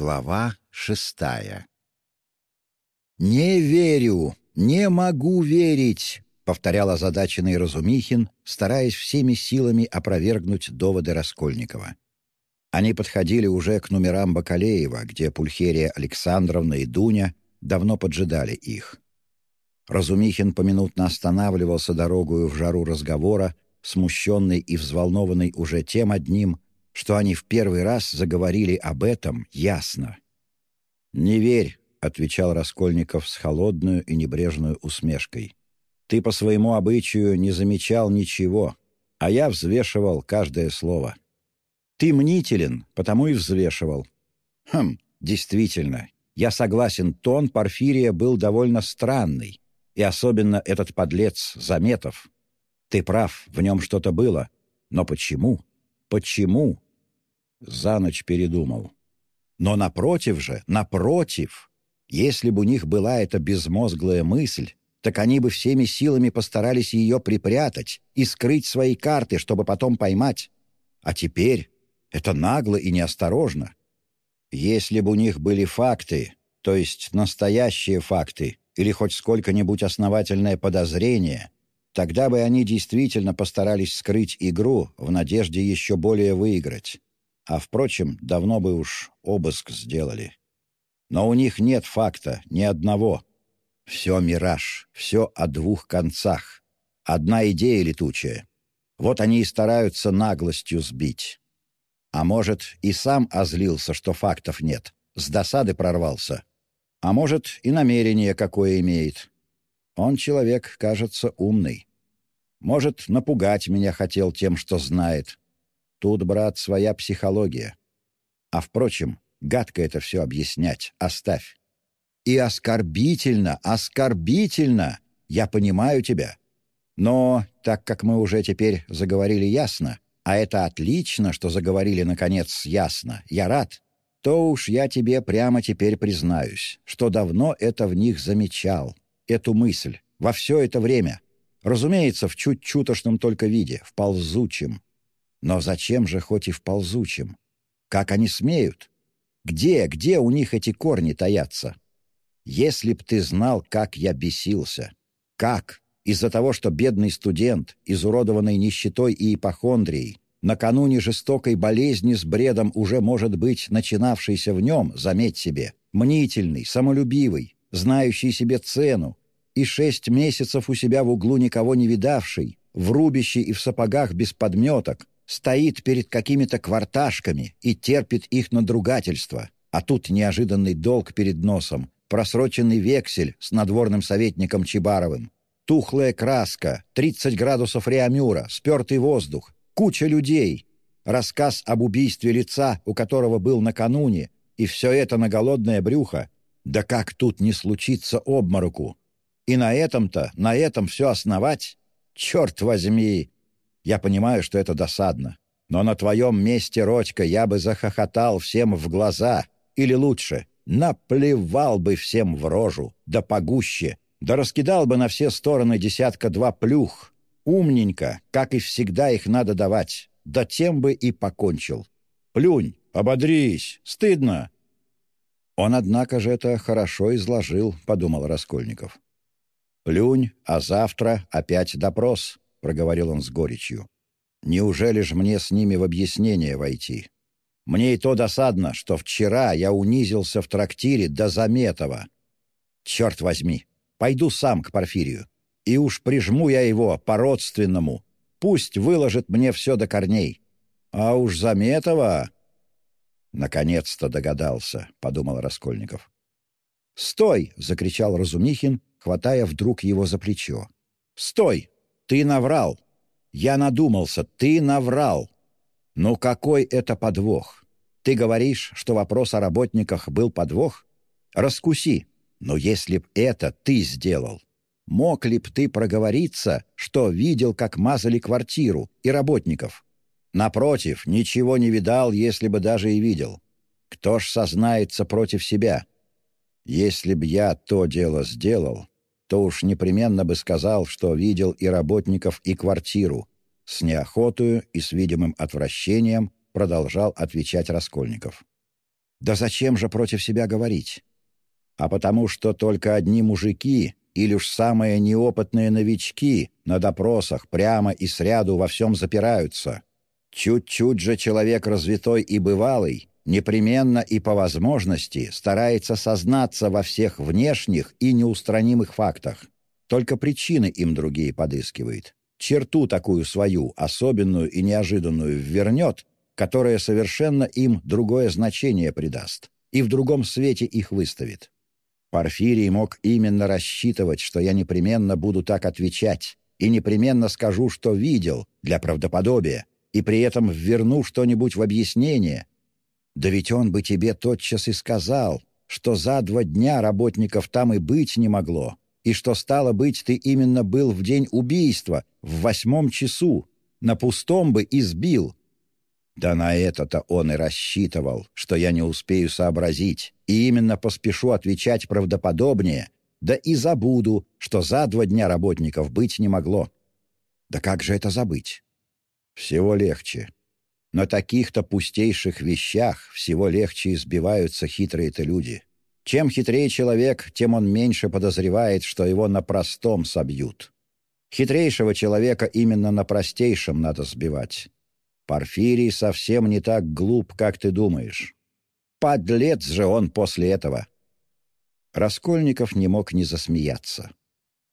Глава шестая «Не верю! Не могу верить!» — повторял озадаченный Разумихин, стараясь всеми силами опровергнуть доводы Раскольникова. Они подходили уже к номерам Бакалеева, где Пульхерия Александровна и Дуня давно поджидали их. Разумихин поминутно останавливался дорогою в жару разговора, смущенный и взволнованный уже тем одним, что они в первый раз заговорили об этом ясно. «Не верь», — отвечал Раскольников с холодную и небрежную усмешкой. «Ты по своему обычаю не замечал ничего, а я взвешивал каждое слово. Ты мнителен, потому и взвешивал. Хм, действительно, я согласен, тон Порфирия был довольно странный, и особенно этот подлец Заметов. Ты прав, в нем что-то было. Но почему? Почему? За ночь передумал. Но напротив же, напротив, если бы у них была эта безмозглая мысль, так они бы всеми силами постарались ее припрятать и скрыть свои карты, чтобы потом поймать. А теперь это нагло и неосторожно. Если бы у них были факты, то есть настоящие факты, или хоть сколько-нибудь основательное подозрение, тогда бы они действительно постарались скрыть игру в надежде еще более выиграть. А, впрочем, давно бы уж обыск сделали. Но у них нет факта, ни одного. Все мираж, все о двух концах. Одна идея летучая. Вот они и стараются наглостью сбить. А может, и сам озлился, что фактов нет, с досады прорвался. А может, и намерение какое имеет. Он человек, кажется, умный. Может, напугать меня хотел тем, что знает. Тут, брат, своя психология. А, впрочем, гадко это все объяснять. Оставь. И оскорбительно, оскорбительно! Я понимаю тебя. Но, так как мы уже теперь заговорили ясно, а это отлично, что заговорили, наконец, ясно. Я рад. То уж я тебе прямо теперь признаюсь, что давно это в них замечал, эту мысль, во все это время. Разумеется, в чуть чутошном только виде, в ползучем. Но зачем же хоть и в ползучем? Как они смеют? Где, где у них эти корни таятся? Если б ты знал, как я бесился. Как? Из-за того, что бедный студент, изуродованный нищетой и ипохондрией, накануне жестокой болезни с бредом уже может быть начинавшийся в нем, заметь себе, мнительный, самолюбивый, знающий себе цену, и шесть месяцев у себя в углу никого не видавший, в рубище и в сапогах без подметок, стоит перед какими-то кварташками и терпит их надругательство, а тут неожиданный долг перед носом, просроченный вексель с надворным советником Чебаровым, Тухлая краска, 30 градусов реамюра, спертый воздух, куча людей, рассказ об убийстве лица, у которого был накануне, и все это на голодное брюхо. Да как тут не случится обмороку? И на этом-то, на этом все основать? Черт возьми! Я понимаю, что это досадно. Но на твоем месте, Родька, я бы захохотал всем в глаза. Или лучше, наплевал бы всем в рожу, да погуще, да раскидал бы на все стороны десятка-два плюх. Умненько, как и всегда их надо давать. Да тем бы и покончил. Плюнь, ободрись, стыдно. Он, однако же, это хорошо изложил, подумал Раскольников. «Плюнь, а завтра опять допрос», — проговорил он с горечью. «Неужели ж мне с ними в объяснение войти? Мне и то досадно, что вчера я унизился в трактире до Заметова. Черт возьми, Пойду сам к Порфирию. И уж прижму я его по-родственному. Пусть выложит мне все до корней. А уж Заметова...» «Наконец-то догадался», — подумал Раскольников. «Стой!» — закричал Разумихин, хватая вдруг его за плечо. «Стой! Ты наврал! Я надумался, ты наврал! Ну какой это подвох? Ты говоришь, что вопрос о работниках был подвох? Раскуси, но если б это ты сделал, мог ли б ты проговориться, что видел, как мазали квартиру и работников? Напротив, ничего не видал, если бы даже и видел. Кто ж сознается против себя? Если б я то дело сделал, то уж непременно бы сказал, что видел и работников, и квартиру. С неохотою и с видимым отвращением продолжал отвечать Раскольников. Да зачем же против себя говорить? А потому что только одни мужики или уж самые неопытные новички на допросах прямо и сряду во всем запираются. Чуть-чуть же человек развитой и бывалый непременно и по возможности старается сознаться во всех внешних и неустранимых фактах. Только причины им другие подыскивает. Черту такую свою, особенную и неожиданную, ввернет, которая совершенно им другое значение придаст и в другом свете их выставит. Порфирий мог именно рассчитывать, что я непременно буду так отвечать и непременно скажу, что видел, для правдоподобия, и при этом вверну что-нибудь в объяснение, да ведь он бы тебе тотчас и сказал, что за два дня работников там и быть не могло, и что, стало быть, ты именно был в день убийства, в восьмом часу, на пустом бы избил. Да на это-то он и рассчитывал, что я не успею сообразить, и именно поспешу отвечать правдоподобнее, да и забуду, что за два дня работников быть не могло. Да как же это забыть? Всего легче. На таких-то пустейших вещах всего легче избиваются хитрые-то люди. Чем хитрее человек, тем он меньше подозревает, что его на простом собьют. Хитрейшего человека именно на простейшем надо сбивать. Порфирий совсем не так глуп, как ты думаешь. Подлец же он после этого. Раскольников не мог не засмеяться.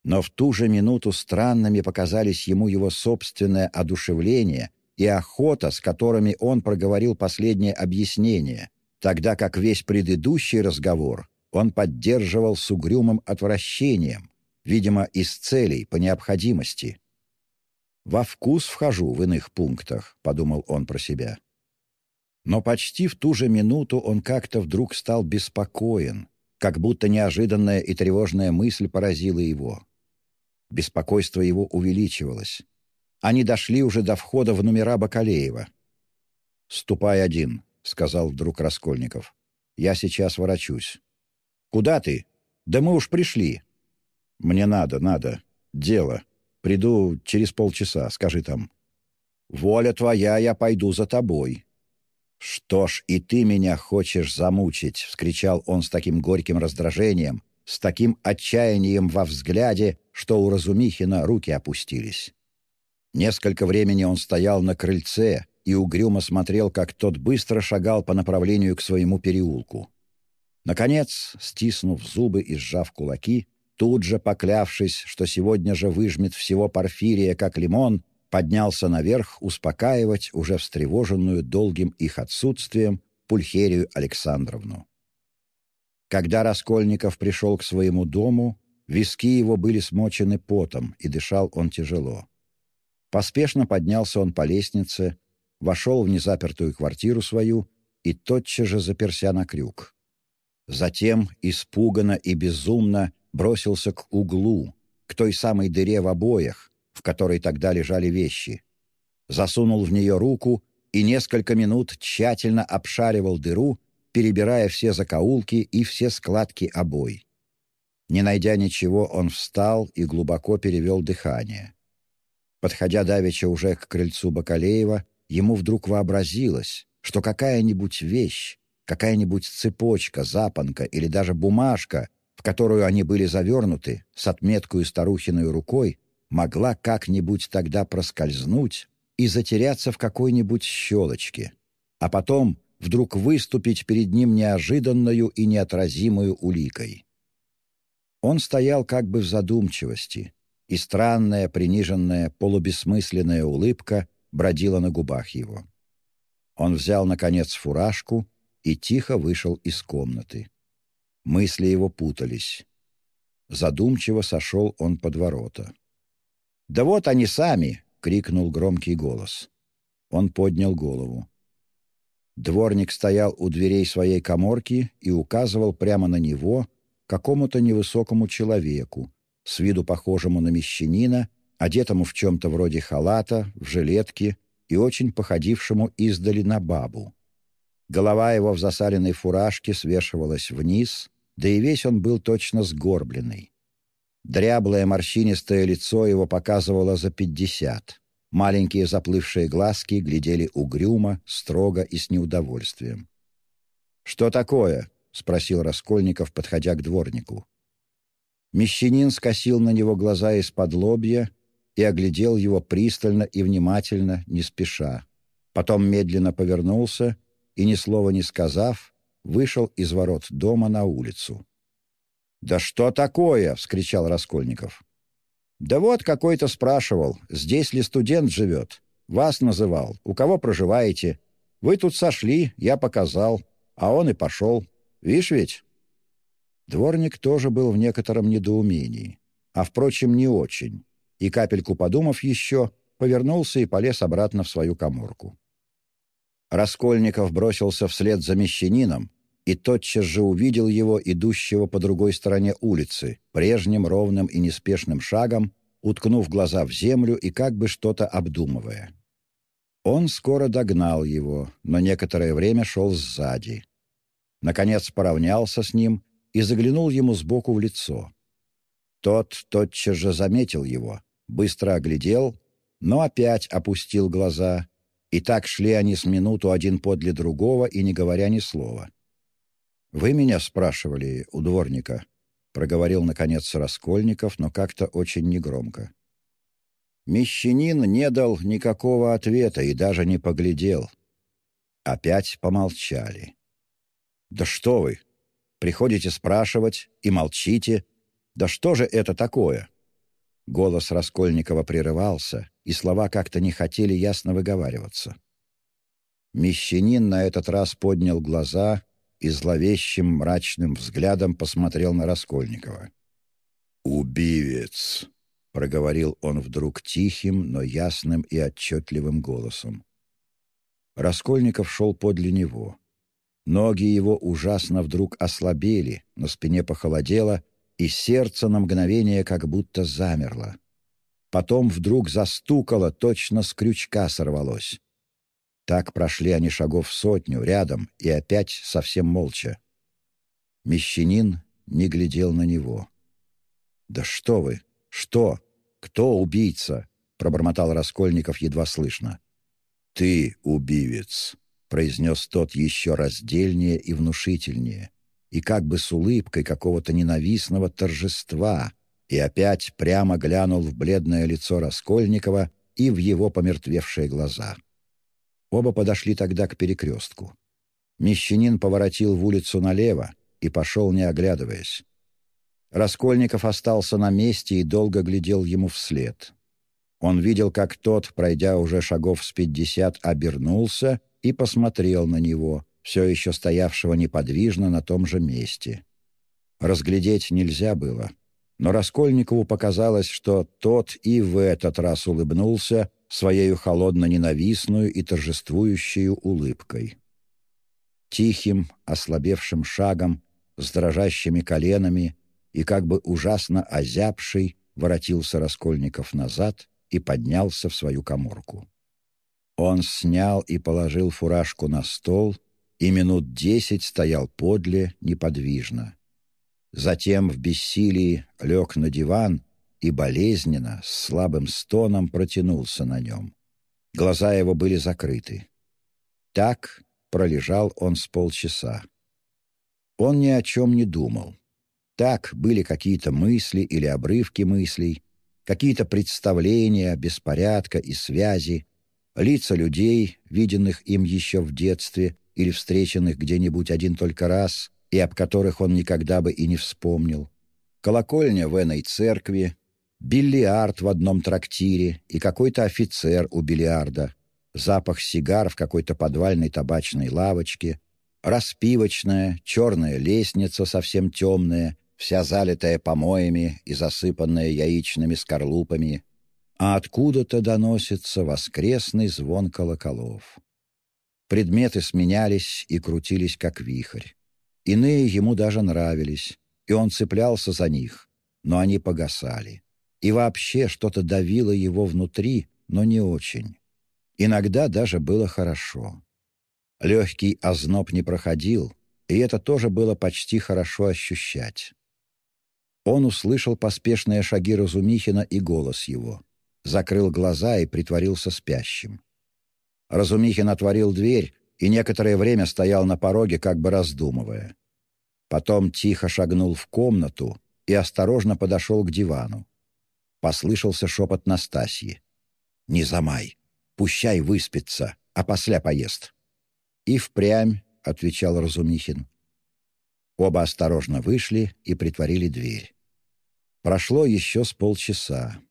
Но в ту же минуту странными показались ему его собственное одушевление и охота, с которыми он проговорил последнее объяснение, тогда как весь предыдущий разговор он поддерживал с угрюмым отвращением, видимо, из целей, по необходимости. «Во вкус вхожу в иных пунктах», — подумал он про себя. Но почти в ту же минуту он как-то вдруг стал беспокоен, как будто неожиданная и тревожная мысль поразила его. Беспокойство его увеличивалось. Они дошли уже до входа в номера Бакалеева. «Ступай один», — сказал вдруг Раскольников. «Я сейчас ворочусь». «Куда ты? Да мы уж пришли». «Мне надо, надо. Дело. Приду через полчаса, скажи там». «Воля твоя, я пойду за тобой». «Что ж, и ты меня хочешь замучить!» — вскричал он с таким горьким раздражением, с таким отчаянием во взгляде, что у Разумихина руки опустились. Несколько времени он стоял на крыльце и угрюмо смотрел, как тот быстро шагал по направлению к своему переулку. Наконец, стиснув зубы и сжав кулаки, тут же поклявшись, что сегодня же выжмет всего Порфирия, как лимон, поднялся наверх успокаивать уже встревоженную долгим их отсутствием Пульхерию Александровну. Когда Раскольников пришел к своему дому, виски его были смочены потом, и дышал он тяжело. Поспешно поднялся он по лестнице, вошел в незапертую квартиру свою и тотчас же заперся на крюк. Затем, испуганно и безумно, бросился к углу, к той самой дыре в обоях, в которой тогда лежали вещи. Засунул в нее руку и несколько минут тщательно обшаривал дыру, перебирая все закоулки и все складки обой. Не найдя ничего, он встал и глубоко перевел дыхание. Подходя давеча уже к крыльцу Бакалеева, ему вдруг вообразилось, что какая-нибудь вещь, какая-нибудь цепочка, запонка или даже бумажка, в которую они были завернуты, с отметкой старухиной рукой, могла как-нибудь тогда проскользнуть и затеряться в какой-нибудь щелочке, а потом вдруг выступить перед ним неожиданную и неотразимую уликой. Он стоял как бы в задумчивости, и странная, приниженная, полубессмысленная улыбка бродила на губах его. Он взял, наконец, фуражку и тихо вышел из комнаты. Мысли его путались. Задумчиво сошел он под ворота. «Да вот они сами!» — крикнул громкий голос. Он поднял голову. Дворник стоял у дверей своей коморки и указывал прямо на него какому-то невысокому человеку, с виду похожему на мещанина, одетому в чем-то вроде халата, в жилетке и очень походившему издали на бабу. Голова его в засаленной фуражке свешивалась вниз, да и весь он был точно сгорбленный. Дряблое морщинистое лицо его показывало за пятьдесят. Маленькие заплывшие глазки глядели угрюмо, строго и с неудовольствием. «Что такое?» — спросил Раскольников, подходя к дворнику. Мещанин скосил на него глаза из-под лобья и оглядел его пристально и внимательно, не спеша. Потом медленно повернулся и, ни слова не сказав, вышел из ворот дома на улицу. «Да что такое?» — вскричал Раскольников. «Да вот какой-то спрашивал, здесь ли студент живет. Вас называл. У кого проживаете? Вы тут сошли, я показал, а он и пошел. Видишь ведь?» Дворник тоже был в некотором недоумении, а, впрочем, не очень, и, капельку подумав еще, повернулся и полез обратно в свою коморку. Раскольников бросился вслед за мещанином и тотчас же увидел его, идущего по другой стороне улицы, прежним ровным и неспешным шагом, уткнув глаза в землю и как бы что-то обдумывая. Он скоро догнал его, но некоторое время шел сзади. Наконец поравнялся с ним и заглянул ему сбоку в лицо. Тот тотчас же заметил его, быстро оглядел, но опять опустил глаза, и так шли они с минуту один подле другого и не говоря ни слова. «Вы меня спрашивали у дворника?» — проговорил, наконец, Раскольников, но как-то очень негромко. Мещанин не дал никакого ответа и даже не поглядел. Опять помолчали. «Да что вы! Приходите спрашивать и молчите. Да что же это такое?» Голос Раскольникова прерывался, и слова как-то не хотели ясно выговариваться. Мещанин на этот раз поднял глаза и зловещим мрачным взглядом посмотрел на Раскольникова. «Убивец!» — проговорил он вдруг тихим, но ясным и отчетливым голосом. Раскольников шел подле него. Ноги его ужасно вдруг ослабели, на спине похолодело, и сердце на мгновение как будто замерло. Потом вдруг застукало, точно с крючка сорвалось. Так прошли они шагов сотню, рядом, и опять совсем молча. Мещанин не глядел на него. «Да что вы! Что? Кто убийца?» — пробормотал Раскольников едва слышно. «Ты убивец!» — произнес тот еще раздельнее и внушительнее, и как бы с улыбкой какого-то ненавистного торжества, и опять прямо глянул в бледное лицо Раскольникова и в его помертвевшие глаза. Оба подошли тогда к перекрестку. Мещанин поворотил в улицу налево и пошел, не оглядываясь. Раскольников остался на месте и долго глядел ему вслед. Он видел, как тот, пройдя уже шагов с пятьдесят, обернулся и посмотрел на него, все еще стоявшего неподвижно на том же месте. Разглядеть нельзя было, но Раскольникову показалось, что тот и в этот раз улыбнулся своею холодно-ненавистную и торжествующую улыбкой. Тихим, ослабевшим шагом, с дрожащими коленами и как бы ужасно озябший, воротился Раскольников назад и поднялся в свою коморку. Он снял и положил фуражку на стол и минут десять стоял подле неподвижно. Затем в бессилии лег на диван и болезненно, с слабым стоном протянулся на нем. Глаза его были закрыты. Так пролежал он с полчаса. Он ни о чем не думал. Так были какие-то мысли или обрывки мыслей, какие-то представления, беспорядка и связи, лица людей, виденных им еще в детстве или встреченных где-нибудь один только раз, и об которых он никогда бы и не вспомнил, колокольня в этой церкви, бильярд в одном трактире и какой-то офицер у бильярда, запах сигар в какой-то подвальной табачной лавочке, распивочная, черная лестница совсем темная, вся залитая помоями и засыпанная яичными скорлупами, а откуда-то доносится воскресный звон колоколов. Предметы сменялись и крутились, как вихрь. Иные ему даже нравились, и он цеплялся за них, но они погасали. И вообще что-то давило его внутри, но не очень. Иногда даже было хорошо. Легкий озноб не проходил, и это тоже было почти хорошо ощущать. Он услышал поспешные шаги Разумихина и голос его. Закрыл глаза и притворился спящим. Разумихин отворил дверь, и некоторое время стоял на пороге, как бы раздумывая. Потом тихо шагнул в комнату и осторожно подошел к дивану. Послышался шепот Настасьи. «Не замай, пущай выспится, а после поест». «И впрямь», — отвечал Разумихин. Оба осторожно вышли и притворили дверь. Прошло еще с полчаса.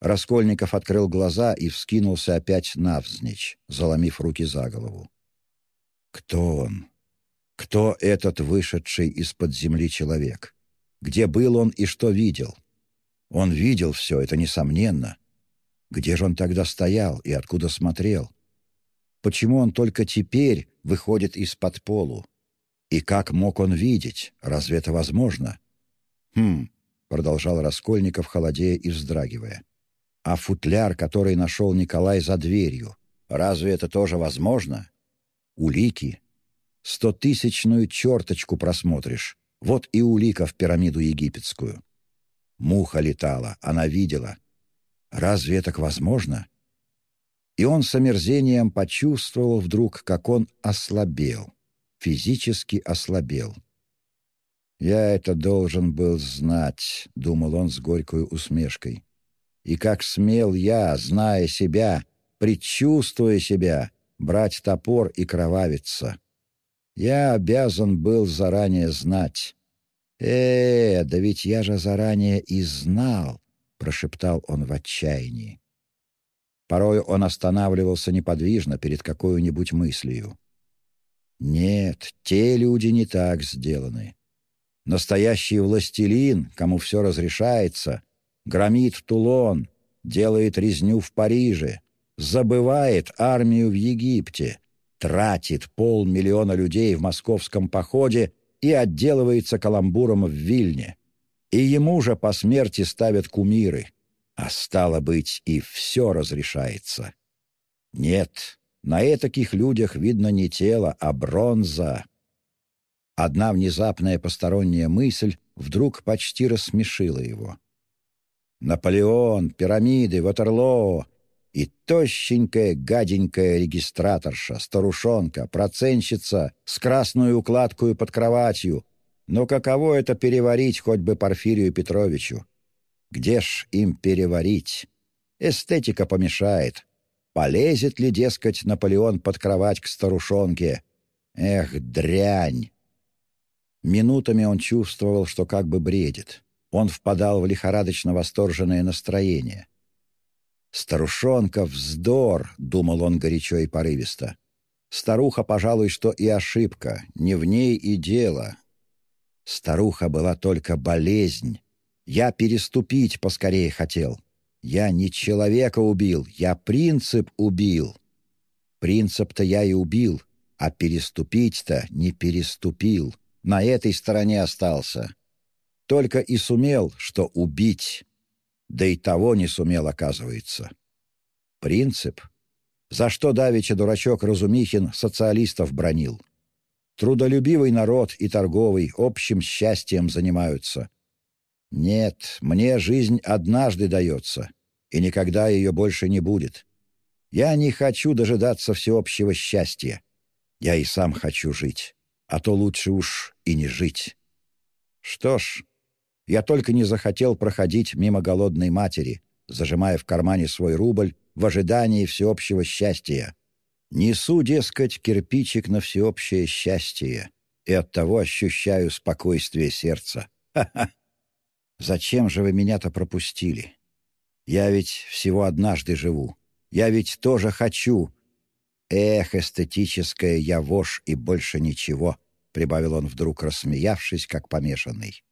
Раскольников открыл глаза и вскинулся опять навзничь, заломив руки за голову. Кто он? Кто этот вышедший из-под земли человек? Где был он и что видел? Он видел все, это несомненно. Где же он тогда стоял и откуда смотрел? Почему он только теперь выходит из-под полу? И как мог он видеть? Разве это возможно? «Хм», — продолжал Раскольников, холодея и вздрагивая. «А футляр, который нашел Николай за дверью, разве это тоже возможно? Улики? Стотысячную черточку просмотришь. Вот и улика в пирамиду египетскую. Муха летала, она видела. Разве это возможно?» И он с омерзением почувствовал вдруг, как он ослабел физически ослабел. «Я это должен был знать», — думал он с горькой усмешкой. «И как смел я, зная себя, предчувствуя себя, брать топор и кровавиться. Я обязан был заранее знать. «Э, да ведь я же заранее и знал», — прошептал он в отчаянии. Порой он останавливался неподвижно перед какой-нибудь мыслью. Нет, те люди не так сделаны. Настоящий властелин, кому все разрешается, громит Тулон, делает резню в Париже, забывает армию в Египте, тратит полмиллиона людей в московском походе и отделывается каламбуром в Вильне. И ему же по смерти ставят кумиры, а стало быть, и все разрешается. Нет, на этаких людях видно не тело, а бронза. Одна внезапная посторонняя мысль вдруг почти рассмешила его. Наполеон, пирамиды, Ватерлоо и тощенькая гаденькая регистраторша, старушонка, проценщица с красной укладкой под кроватью. Но каково это переварить хоть бы Порфирию Петровичу? Где ж им переварить? Эстетика помешает. Полезет ли, дескать, Наполеон под кровать к старушонке? Эх, дрянь! Минутами он чувствовал, что как бы бредит. Он впадал в лихорадочно восторженное настроение. «Старушонка — вздор!» — думал он горячо и порывисто. «Старуха, пожалуй, что и ошибка, не в ней и дело. Старуха была только болезнь. Я переступить поскорее хотел. Я не человека убил, я принцип убил. Принцип-то я и убил, а переступить-то не переступил. На этой стороне остался. Только и сумел, что убить. Да и того не сумел, оказывается. Принцип? За что давеча дурачок Разумихин социалистов бронил? Трудолюбивый народ и торговый общим счастьем занимаются. Нет, мне жизнь однажды дается, и никогда ее больше не будет. Я не хочу дожидаться всеобщего счастья. Я и сам хочу жить, а то лучше уж и не жить. Что ж, я только не захотел проходить мимо голодной матери, зажимая в кармане свой рубль в ожидании всеобщего счастья. Несу, дескать, кирпичик на всеобщее счастье, и оттого ощущаю спокойствие сердца. Ха-ха! Зачем же вы меня-то пропустили? Я ведь всего однажды живу. Я ведь тоже хочу. Эх, эстетическая я вошь и больше ничего, — прибавил он вдруг, рассмеявшись, как помешанный.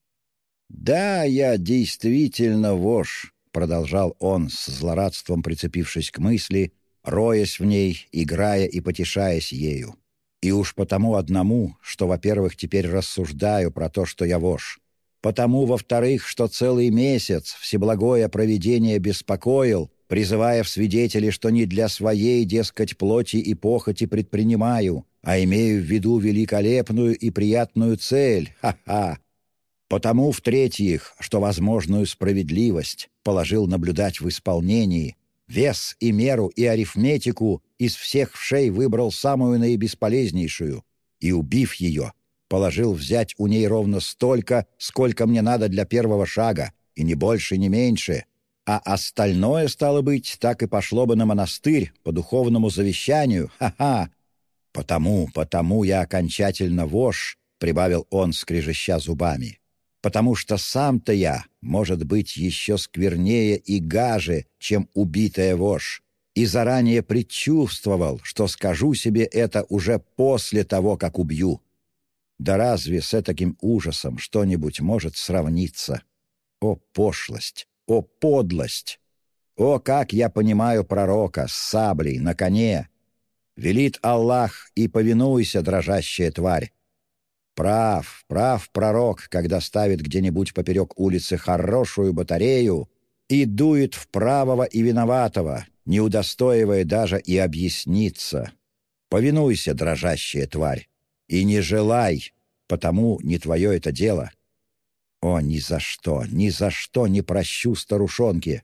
«Да, я действительно вошь», — продолжал он, с злорадством прицепившись к мысли, роясь в ней, играя и потешаясь ею. И уж потому одному, что, во-первых, теперь рассуждаю про то, что я вошь, Потому, во-вторых, что целый месяц всеблагое провидение беспокоил, призывая в свидетели, что не для своей, дескать, плоти и похоти предпринимаю, а имею в виду великолепную и приятную цель, ха-ха. Потому, в-третьих, что возможную справедливость положил наблюдать в исполнении, Вес и меру и арифметику из всех вшей выбрал самую наибесполезнейшую и, убив ее, положил взять у ней ровно столько, сколько мне надо для первого шага, и не больше, не меньше, а остальное, стало быть, так и пошло бы на монастырь по духовному завещанию, ха-ха. Потому, потому я окончательно вож, — прибавил он, скрежеща зубами, — потому что сам-то я, может быть, еще сквернее и гаже, чем убитая вож, и заранее предчувствовал, что скажу себе это уже после того, как убью. Да разве с таким ужасом что-нибудь может сравниться? О, пошлость! О, подлость! О, как я понимаю пророка с саблей на коне! Велит Аллах, и повинуйся, дрожащая тварь! Прав, прав пророк, когда ставит где-нибудь поперек улицы хорошую батарею и дует в правого и виноватого, не удостоивая даже и объясниться. Повинуйся, дрожащая тварь, и не желай, потому не твое это дело. О, ни за что, ни за что не прощу старушонки!»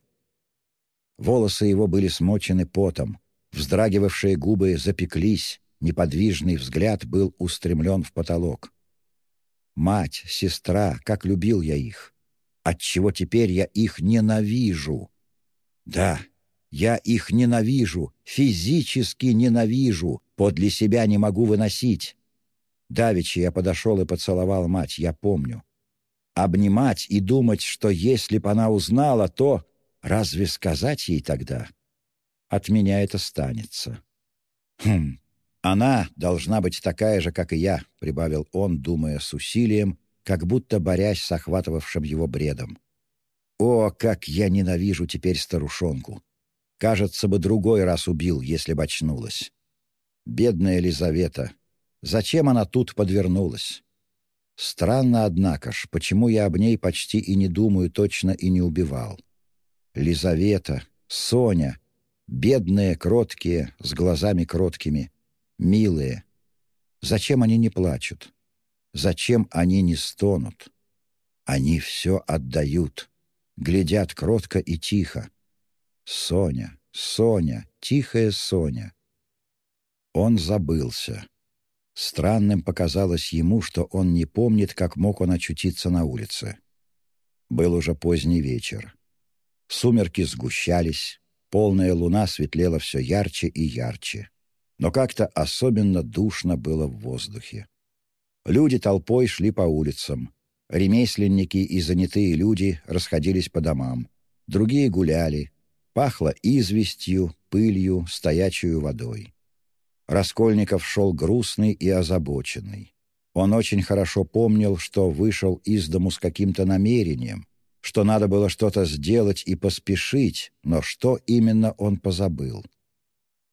Волосы его были смочены потом, вздрагивавшие губы запеклись, неподвижный взгляд был устремлен в потолок. «Мать, сестра, как любил я их! Отчего теперь я их ненавижу?» «Да, я их ненавижу, физически ненавижу, подле себя не могу выносить!» Давичи я подошел и поцеловал мать, я помню обнимать и думать, что если б она узнала, то разве сказать ей тогда? От меня это станется. Хм, она должна быть такая же, как и я, прибавил он, думая с усилием, как будто борясь с охватывавшим его бредом. О, как я ненавижу теперь старушонку! Кажется бы, другой раз убил, если бы очнулась. Бедная Елизавета! Зачем она тут подвернулась? Странно, однако ж, почему я об ней почти и не думаю точно и не убивал. Лизавета, Соня, бедные, кроткие, с глазами кроткими, милые. Зачем они не плачут? Зачем они не стонут? Они все отдают, глядят кротко и тихо. Соня, Соня, тихая Соня. Он забылся. Странным показалось ему, что он не помнит, как мог он очутиться на улице. Был уже поздний вечер. Сумерки сгущались, полная луна светлела все ярче и ярче. Но как-то особенно душно было в воздухе. Люди толпой шли по улицам. Ремесленники и занятые люди расходились по домам. Другие гуляли. Пахло известью, пылью, стоячую водой. Раскольников шел грустный и озабоченный. Он очень хорошо помнил, что вышел из дому с каким-то намерением, что надо было что-то сделать и поспешить, но что именно он позабыл.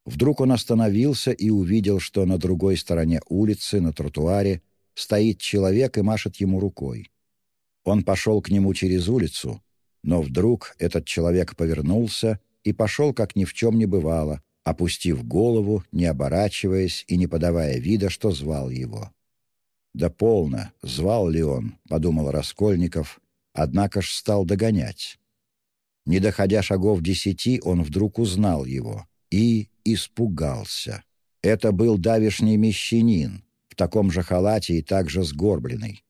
Вдруг он остановился и увидел, что на другой стороне улицы, на тротуаре, стоит человек и машет ему рукой. Он пошел к нему через улицу, но вдруг этот человек повернулся и пошел, как ни в чем не бывало, опустив голову, не оборачиваясь и не подавая вида, что звал его. «Да полно, звал ли он?» — подумал Раскольников, однако ж стал догонять. Не доходя шагов десяти, он вдруг узнал его и испугался. Это был давишний мещанин, в таком же халате и также сгорбленный.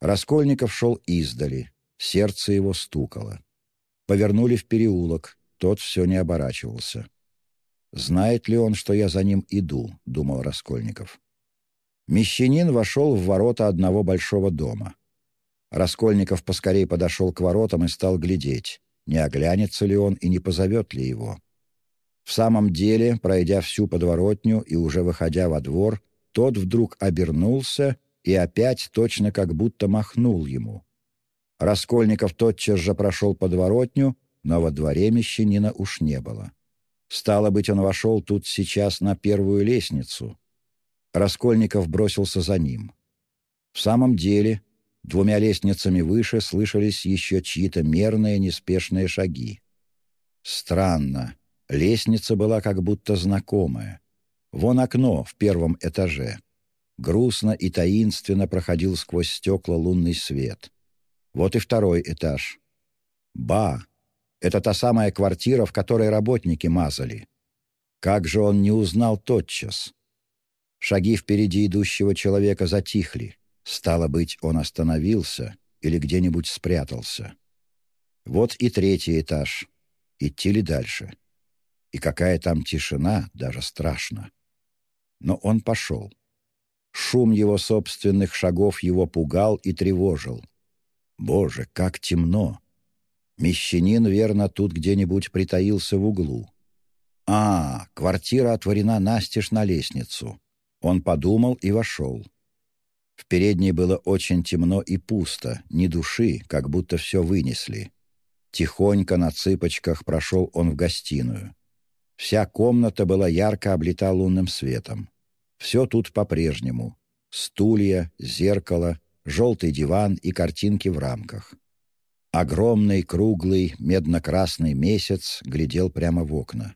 Раскольников шел издали, сердце его стукало. Повернули в переулок, тот все не оборачивался. «Знает ли он, что я за ним иду?» — думал Раскольников. Мещанин вошел в ворота одного большого дома. Раскольников поскорей подошел к воротам и стал глядеть, не оглянется ли он и не позовет ли его. В самом деле, пройдя всю подворотню и уже выходя во двор, тот вдруг обернулся и опять точно как будто махнул ему. Раскольников тотчас же прошел подворотню, но во дворе мещанина уж не было. Стало быть, он вошел тут сейчас на первую лестницу. Раскольников бросился за ним. В самом деле, двумя лестницами выше слышались еще чьи-то мерные, неспешные шаги. Странно. Лестница была как будто знакомая. Вон окно в первом этаже. Грустно и таинственно проходил сквозь стекла лунный свет. Вот и второй этаж. Ба! Это та самая квартира, в которой работники мазали. Как же он не узнал тотчас? Шаги впереди идущего человека затихли. Стало быть, он остановился или где-нибудь спрятался. Вот и третий этаж. Идти ли дальше? И какая там тишина, даже страшно. Но он пошел. Шум его собственных шагов его пугал и тревожил. Боже, как темно! Мещанин, верно, тут где-нибудь притаился в углу. А, квартира отворена настежь на лестницу. Он подумал и вошел. В передней было очень темно и пусто, ни души, как будто все вынесли. Тихонько на цыпочках прошел он в гостиную. Вся комната была ярко облита лунным светом. Все тут по-прежнему. Стулья, зеркало, желтый диван и картинки в рамках. Огромный, круглый, медно-красный месяц глядел прямо в окна.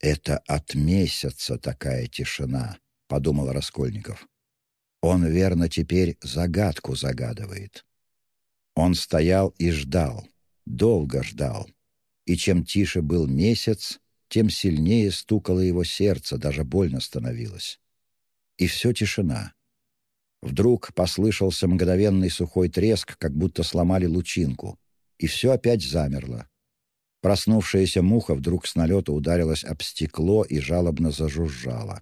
«Это от месяца такая тишина», — подумал Раскольников. «Он, верно, теперь загадку загадывает». Он стоял и ждал, долго ждал. И чем тише был месяц, тем сильнее стукало его сердце, даже больно становилось. И все тишина. Вдруг послышался мгновенный сухой треск, как будто сломали лучинку, и все опять замерло. Проснувшаяся муха вдруг с налета ударилась об стекло и жалобно зажужжала.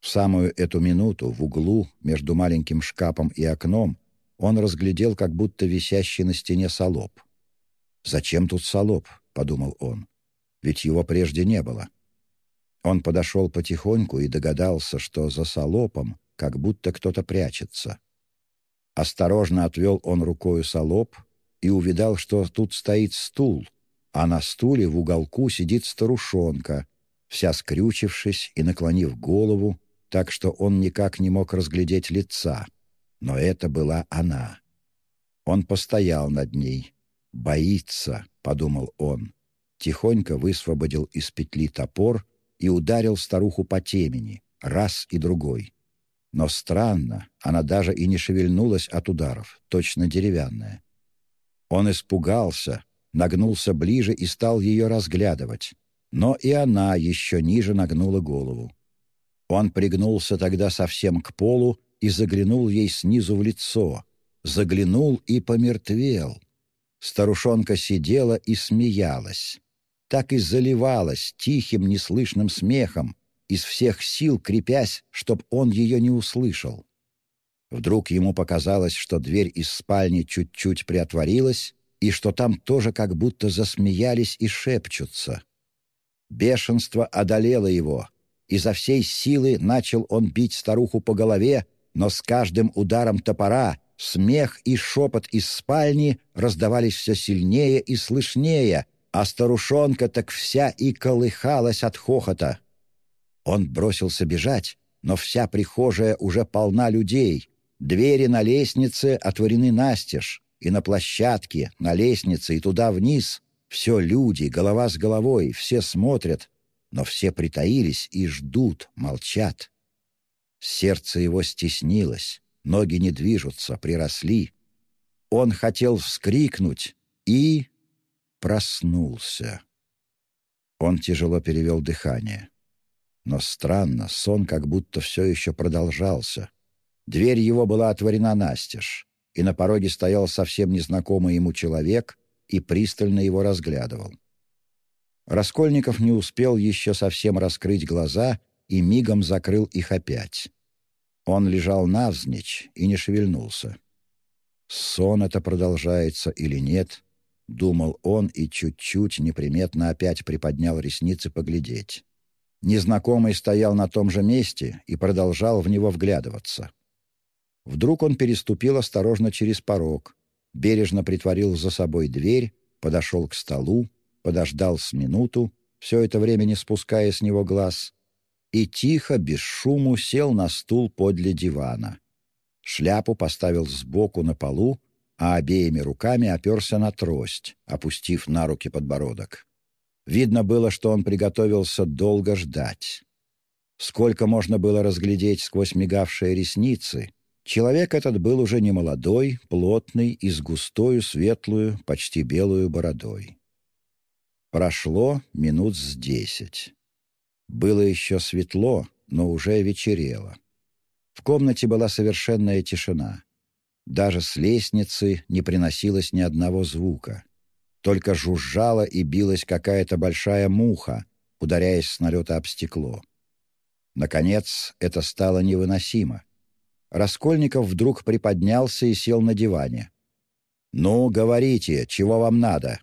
В самую эту минуту в углу, между маленьким шкафом и окном, он разглядел как будто висящий на стене солоб. «Зачем тут солоб?» — подумал он. «Ведь его прежде не было». Он подошел потихоньку и догадался, что за солопом как будто кто-то прячется. Осторожно отвел он рукою солоб и увидал, что тут стоит стул, а на стуле в уголку сидит старушонка, вся скрючившись и наклонив голову, так что он никак не мог разглядеть лица. Но это была она. Он постоял над ней. «Боится», — подумал он. Тихонько высвободил из петли топор и ударил старуху по темени, раз и другой. Но странно, она даже и не шевельнулась от ударов, точно деревянная. Он испугался, нагнулся ближе и стал ее разглядывать. Но и она еще ниже нагнула голову. Он пригнулся тогда совсем к полу и заглянул ей снизу в лицо. Заглянул и помертвел. Старушонка сидела и смеялась. Так и заливалась тихим, неслышным смехом, из всех сил крепясь, чтоб он ее не услышал. Вдруг ему показалось, что дверь из спальни чуть-чуть приотворилась, и что там тоже как будто засмеялись и шепчутся. Бешенство одолело его. Изо всей силы начал он бить старуху по голове, но с каждым ударом топора смех и шепот из спальни раздавались все сильнее и слышнее, а старушонка так вся и колыхалась от хохота. Он бросился бежать, но вся прихожая уже полна людей. Двери на лестнице отворены настежь, и на площадке, на лестнице и туда вниз. Все люди, голова с головой, все смотрят, но все притаились и ждут, молчат. Сердце его стеснилось, ноги не движутся, приросли. Он хотел вскрикнуть и проснулся. Он тяжело перевел дыхание. Но странно, сон как будто все еще продолжался. Дверь его была отворена настежь, и на пороге стоял совсем незнакомый ему человек и пристально его разглядывал. Раскольников не успел еще совсем раскрыть глаза и мигом закрыл их опять. Он лежал навзничь и не шевельнулся. Сон это продолжается или нет, думал он и чуть-чуть неприметно опять приподнял ресницы поглядеть. Незнакомый стоял на том же месте и продолжал в него вглядываться. Вдруг он переступил осторожно через порог, бережно притворил за собой дверь, подошел к столу, подождал с минуту, все это время не спуская с него глаз, и тихо, без шуму, сел на стул подле дивана. Шляпу поставил сбоку на полу, а обеими руками оперся на трость, опустив на руки подбородок. Видно было, что он приготовился долго ждать. Сколько можно было разглядеть сквозь мигавшие ресницы, человек этот был уже не молодой, плотный и с густою, светлую, почти белую бородой. Прошло минут с десять. Было еще светло, но уже вечерело. В комнате была совершенная тишина. Даже с лестницы не приносилось ни одного звука. Только жужжала и билась какая-то большая муха, ударяясь с налета об стекло. Наконец, это стало невыносимо. Раскольников вдруг приподнялся и сел на диване. «Ну, говорите, чего вам надо?»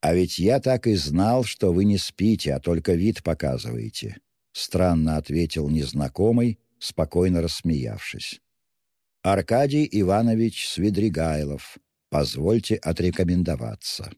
«А ведь я так и знал, что вы не спите, а только вид показываете», — странно ответил незнакомый, спокойно рассмеявшись. Аркадий Иванович Свидригайлов. Позвольте отрекомендоваться.